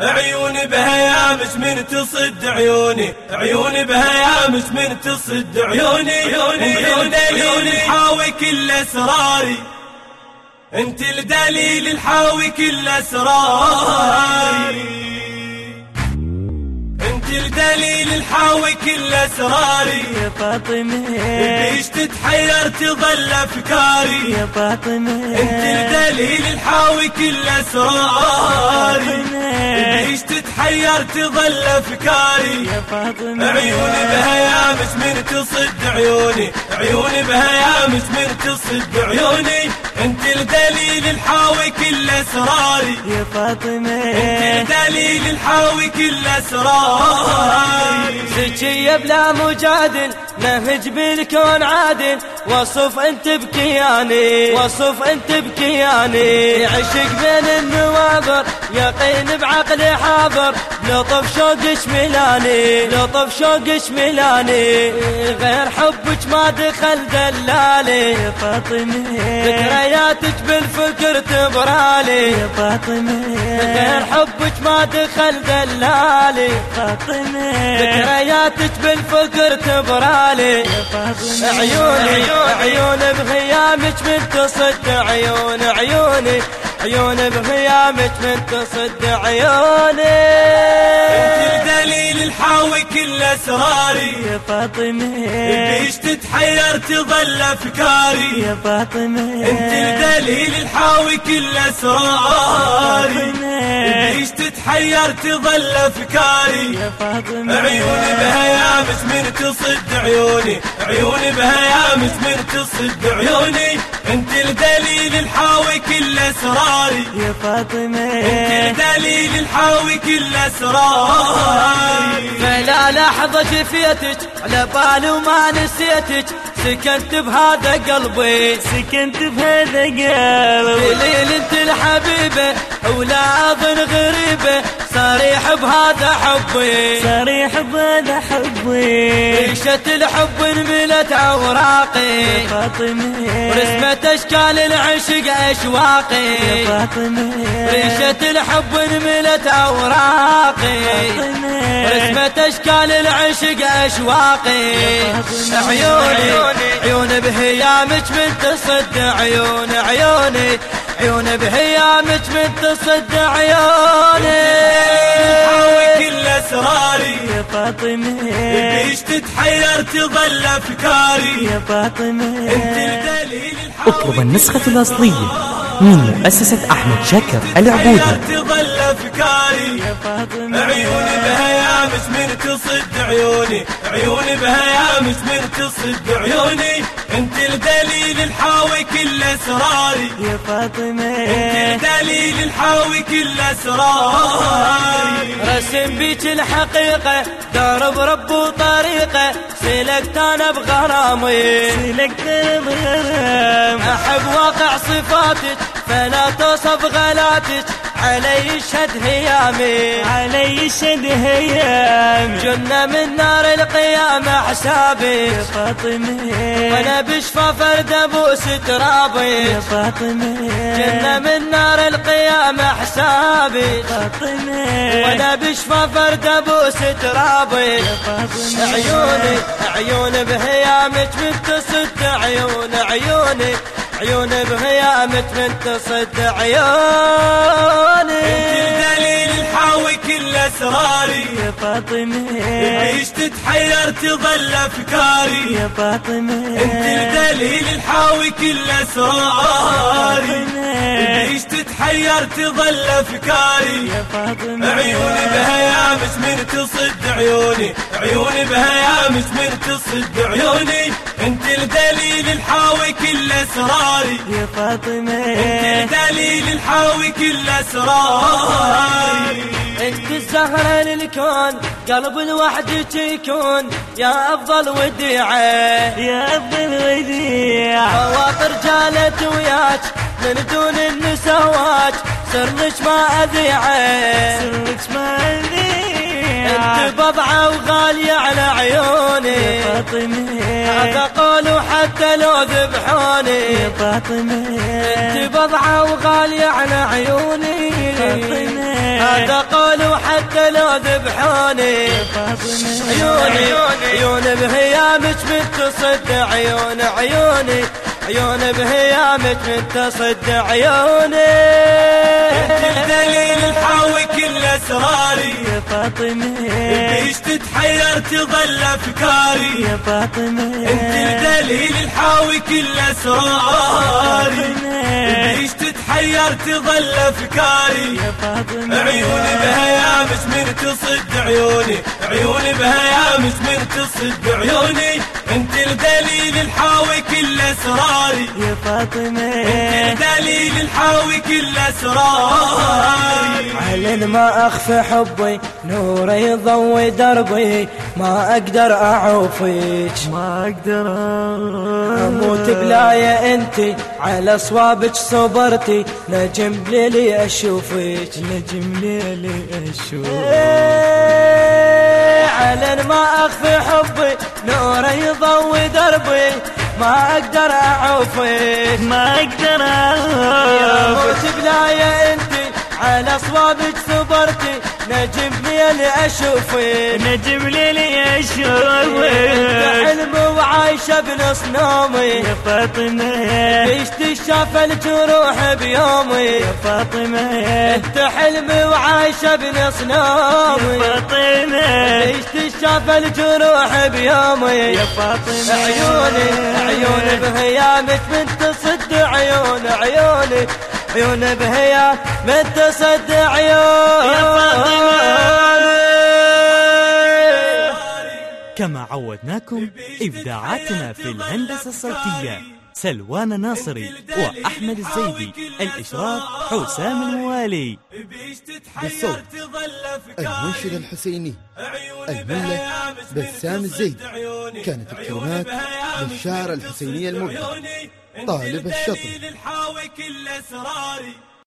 عيوني بهيامش من تصد عيوني. عيوني بهيامش من تصد عيوني. عيوني. عيوني. الحاوي كل أسراري. أنت الدليل الحاوي كل أسراري. الدليل الحاوي كل أسراري. يا فاطمة. بيش تتحير تظل أفكاري؟ يا فاطمة. أنت الدليل الحاوي كل أسراري. بيش تتحير تظل أفكاري؟ يا فاطمة. عيوني بهيامش من تصد عيوني. عيوني بهيامش من تصد عيوني. انت الدليل الحاوي كل أسراري. يا فاطمة. أنت الدليل الحاوي كل أسراري. زكية بلا مجادل نهج بالكون عادل. وصف أنت بكياني وصف أنت بكياني. عشق بين النوابر يقين بعقلي حاضر. لطف شوقش ملاني لطف شوقش ملاني غير حبك ما دخل دلالي. يا فاطمة ذكرياتك بالفكر تبرالي. يا فاطمة غير حبك ما دخل دلالي. فاطمة ذكرياتك بالفكر تبرالي. عيوني عيون بغيامك من تصد عيون عيوني عيون بغيامك من تصد عيوني. انت الدليل الحاوي كل اسراري يا فاطمة. بيش تتحير تظل أفكاري؟ يا فاطمة. انت الدليل الحاوي كل اسراري بيش تتحير تظل أفكاري؟ يا فاطمة. عيوني بهيامش من تصد عيوني. عيوني بهيامش من تصد عيوني. انت الدليل الحاوي كل اسراري. يا فاطمة. انت الدليل الحاوي كل اسراري. فلا لحظة جفيتك على بالي وما نسيتك. سكنت بهذا قلبي. سكنت بهذا قلبي. دليل انت الحبيبة ولا أظن غريبة. صريح بهذا حبي. صريح بهذا حبي. ريشة الحب انملت أوراقي. يا فاطمة. ورسمت أشكال العشق أشواقي. يا فاطمة. ريشة الحب انملت أوراقي. رسمت أشكال العشق أشواقي. عيوني عيون بهيامك من تصد عيون عيوني. عيون بهيامك من تصد عيوني. حاوي كل أسراري. يا فاطمة. بيش تتحير تظل أفكاري؟ يا فاطمة. أنت الدليل الحاوي اطلب النسخة الأصلية من مؤسسة أحمد شاكر العبودي. تظل أفكاري. يا فاطمة. عيوني بهيامش من تصد عيوني. عيوني بهيامش من تصد عيوني. أنت الدليل الحاوي اسراري يا فاطمة. انت الدليل الحاوي كل اسراري رسم بيك الحقيقة درب رب وطريقة. سلكت أنا بغرامي. سلكت بغرام أحب واقع صفاتك فلا توصف غلاتك. علي يشهد هيامي. علي يشهد هيامي. جنة من نار القيامة حسابي. يا فاطمة. وأنا بشفى فرد ابوس ترابي يا فاطمة. جنة من نار القيامة حسابي. فاطمة. وأنا بشفى فرد ابوس ترابي يا فاطمة. عيوني عيون بهيامك من تصد عيون عيوني عيون بهيامك من تصد عيوني. الدليل الحاوي كل اسراري يا فاطمة. عيش تتحير تظل أفكاري. يا فاطمة. أنت الدليل الحاوي كل أسراري. عيش تتحير تظل أفكاري. يا فاطمة. عيوني بهيامش من تصد عيوني. عيوني بهيامش من تصد عيوني. أنت الدليل الحاوي كل أسراري. يا فاطمة. أنت الدليل الحاوي كل أسراري. الزهرة للكون قلب الوحدك يكون يا أفضل وديعة. يا أفضل وديعة. خواطر جالت وياك. من دون النسواك سرك ما أذيعة. سرك ما أذيعة. أنت بضعة وغالية على عيوني. يا فاطمة. هذا قول حتى لو ذبحوني. يا فاطمة. أنت بضعة وغالية على عيوني. فاطمة. هذا قول وحتى لو ذبحوني عيوني عيون بهيامك من تصد عيون عيوني عيون بهيامك من تصد عيوني الدليل الحاوي كل أسراري. يا فاطمة. بيش تتحير تظل أفكاري؟ يا فاطمة. انت الدليل الحاوي كل أسراري. بيش تتحير تظل أفكاري. عيوني بهيامس من تصد عيوني. عيوني بهيامس من تصد عيوني. انت الدليل الحاوي كل أسراري. يا فاطمة انت الدليل الحاوي كل أسراري. علن ما أخفي حبي نوري يضوي دربي. ما أقدر أعوفك. ما أقدر. أموت بلايا أنت على صوابك صبرتي. نجم ليلي أشوفك نجم ليلي أشوفك. علن ما اخفي حبي نوري يضوي دربي ما أقدر أعوفك. ما أقدر أعوفك. بلايا أنت على صوابك صبرتي نجم ليلي أشوفك. نجم ليلي أشوفك. حلم وعايشة بنص نومي يا فاطمة. ليش تشاف الجروح بيومي. يا فاطمة. انت حلمي وعايشة بنص نومي يا فاطمة. ليش تشاف الجروح بيومي. يا فاطمة. عيوني عيوني بهيامك بنت صد عيون عيوني عيون بهيا من تصد عيون. يا فاطمة. عودناكم إبداعاتنا في الهندسة الصوتية. سلوان ناصري وأحمد الزيدي. الإشراف حسام الموالي. بالصوت. المنشد الحسيني. المولى بسام الزيدي. كانت الكلمات للشاعر الحسيني المبدع طالب الشطر.